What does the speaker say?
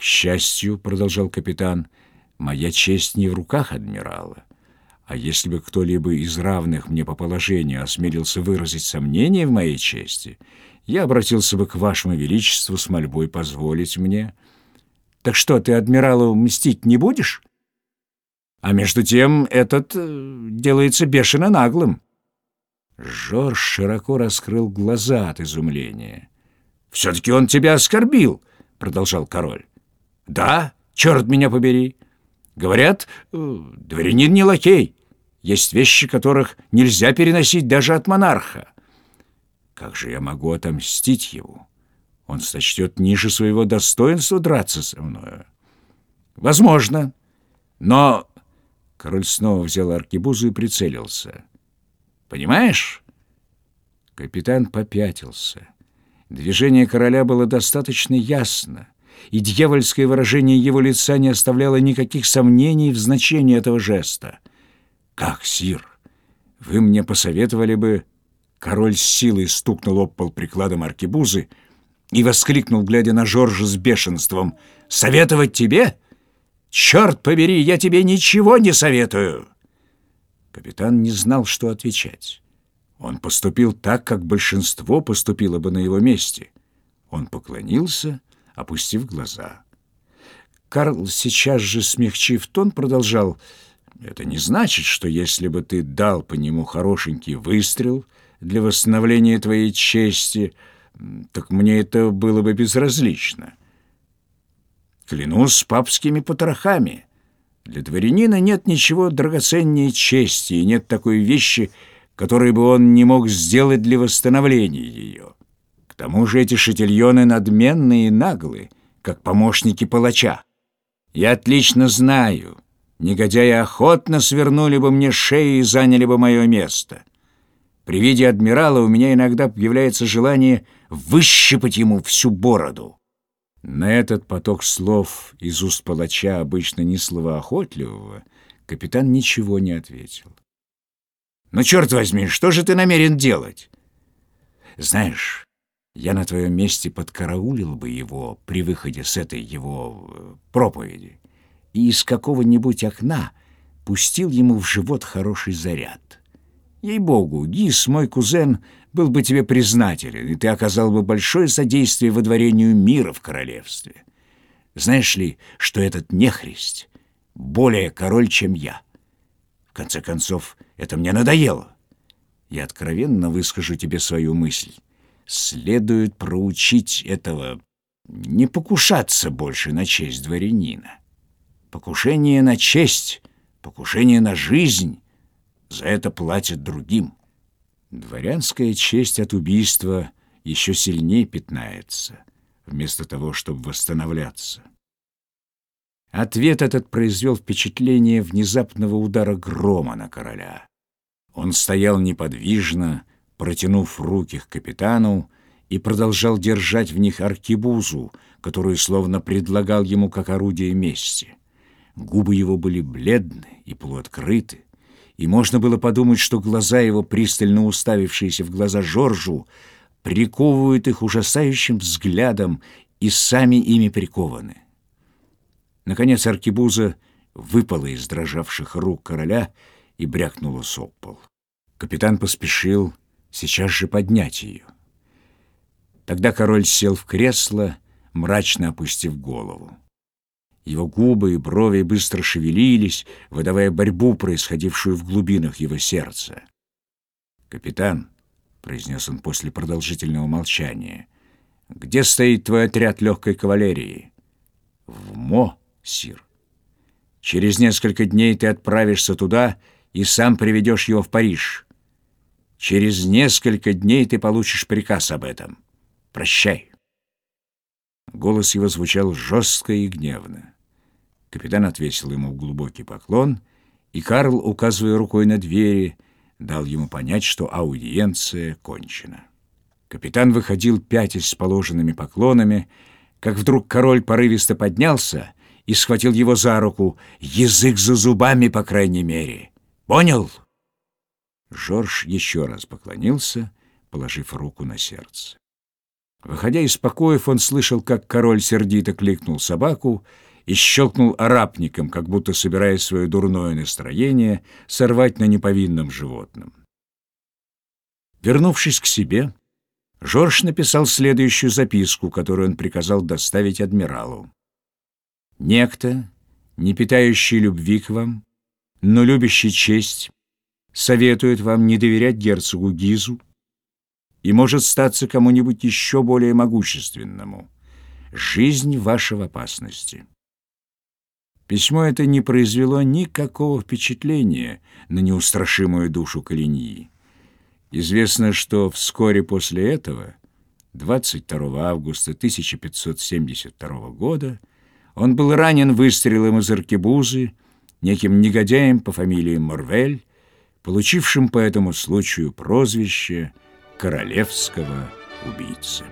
К счастью, — продолжал капитан, — моя честь не в руках адмирала. А если бы кто-либо из равных мне по положению осмелился выразить сомнение в моей чести, я обратился бы к вашему величеству с мольбой позволить мне. Так что, ты адмиралу мстить не будешь? А между тем этот э, делается бешено наглым. Жорж широко раскрыл глаза от изумления. «Все-таки он тебя оскорбил», — продолжал король. «Да, черт меня побери. Говорят, э, дворянин не лакей. Есть вещи, которых нельзя переносить даже от монарха. Как же я могу отомстить ему? Он сочтет ниже своего достоинства драться со мною. Возможно, но... Король снова взял аркебузу и прицелился. Понимаешь? Капитан попятился. Движение короля было достаточно ясно, и дьявольское выражение его лица не оставляло никаких сомнений в значении этого жеста — «Как, сир? Вы мне посоветовали бы...» Король с силой стукнул об пол прикладом аркебузы и воскликнул, глядя на Жоржа с бешенством. «Советовать тебе? Черт побери, я тебе ничего не советую!» Капитан не знал, что отвечать. Он поступил так, как большинство поступило бы на его месте. Он поклонился, опустив глаза. Карл, сейчас же смягчив тон, продолжал — это не значит, что если бы ты дал по нему хорошенький выстрел для восстановления твоей чести, так мне это было бы безразлично. Клянусь папскими потрохами. Для дворянина нет ничего драгоценнее чести, и нет такой вещи, которой бы он не мог сделать для восстановления ее. Тому же эти шатильоны надменные и наглые, как помощники палача. Я отлично знаю — Негодяи охотно свернули бы мне шеи и заняли бы мое место. При виде адмирала у меня иногда появляется желание выщипать ему всю бороду. На этот поток слов из уст палача, обычно не словоохотливого, капитан ничего не ответил. «Ну, черт возьми, что же ты намерен делать?» «Знаешь, я на твоем месте подкараулил бы его при выходе с этой его э, проповеди и из какого-нибудь окна пустил ему в живот хороший заряд. Ей-богу, Гис, мой кузен, был бы тебе признателен, и ты оказал бы большое содействие водворению мира в королевстве. Знаешь ли, что этот нехрист более король, чем я? В конце концов, это мне надоело. Я откровенно выскажу тебе свою мысль. Следует проучить этого не покушаться больше на честь дворянина. Покушение на честь, покушение на жизнь. За это платят другим. Дворянская честь от убийства еще сильнее пятнается, вместо того, чтобы восстановляться. Ответ этот произвел впечатление внезапного удара грома на короля. Он стоял неподвижно, протянув руки к капитану, и продолжал держать в них аркибузу, которую словно предлагал ему как орудие мести. Губы его были бледны и полуоткрыты, и можно было подумать, что глаза его, пристально уставившиеся в глаза Жоржу, приковывают их ужасающим взглядом и сами ими прикованы. Наконец аркебуза выпала из дрожавших рук короля и брякнула с пол. Капитан поспешил сейчас же поднять ее. Тогда король сел в кресло, мрачно опустив голову. Его губы и брови быстро шевелились, выдавая борьбу, происходившую в глубинах его сердца. «Капитан», — произнес он после продолжительного молчания, — «где стоит твой отряд легкой кавалерии?» «В Мо, сир. Через несколько дней ты отправишься туда и сам приведешь его в Париж. Через несколько дней ты получишь приказ об этом. Прощай». Голос его звучал жестко и гневно. Капитан отвесил ему глубокий поклон, и Карл, указывая рукой на двери, дал ему понять, что аудиенция кончена. Капитан выходил пятясь с положенными поклонами, как вдруг король порывисто поднялся и схватил его за руку, язык за зубами, по крайней мере. «Понял?» Жорж еще раз поклонился, положив руку на сердце. Выходя из покоев, он слышал, как король сердито кликнул собаку и щелкнул арапником, как будто собираясь свое дурное настроение сорвать на неповинном животном. Вернувшись к себе, Жорж написал следующую записку, которую он приказал доставить адмиралу. «Некто, не питающий любви к вам, но любящий честь, советует вам не доверять герцогу Гизу, и может статься кому-нибудь еще более могущественному. Жизнь ваша в опасности. Письмо это не произвело никакого впечатления на неустрашимую душу Калиньи. Известно, что вскоре после этого, 22 августа 1572 года, он был ранен выстрелом из аркебузы неким негодяем по фамилии Морвель, получившим по этому случаю прозвище «Королевского убийцы».